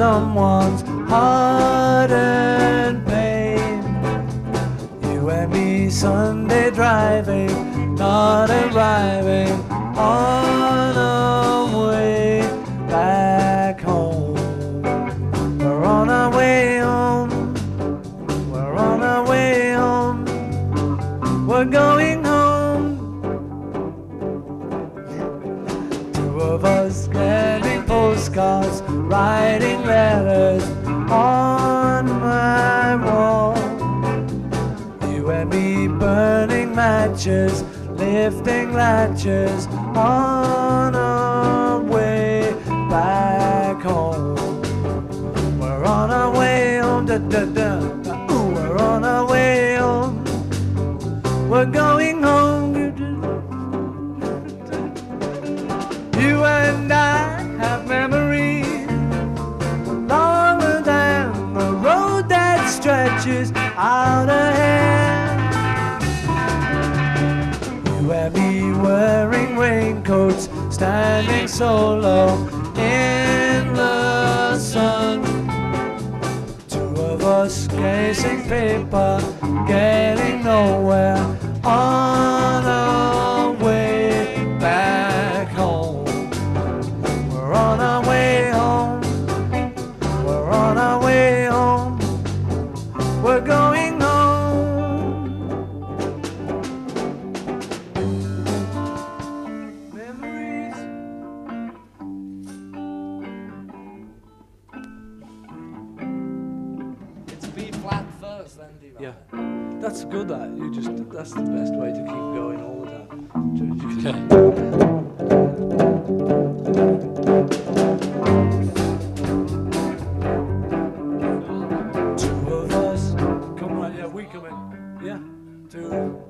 someone's heart and pain. You and me Sunday driving, not arriving on our way back home. We're on our way home. We're on our way home. We're going home. Postcards, writing letters on my wall. You and me burning matches, lifting latches on our way back home. We're on our way home, da da da. We're on our way home. We're going home. Stretches out ahead. You and me wearing raincoats, standing solo in the sun. Two of us chasing paper, getting nowhere We're going home. Memories. It's B flat first, then D Yeah, that's good. That you just that's the best way to keep going all the time. Okay. Yeah. two,